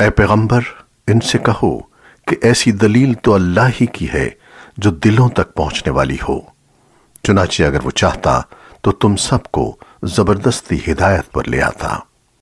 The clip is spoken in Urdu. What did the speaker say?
اے پیغمبر، ان سے کہو کہ ایسی دلیل تو اللہ ہی کی ہے جو دلوں تک پہنچنے والی ہو۔ چنانچہ اگر وہ چاہتا تو تم سب کو زبردستی ہدایت پر لے آتا۔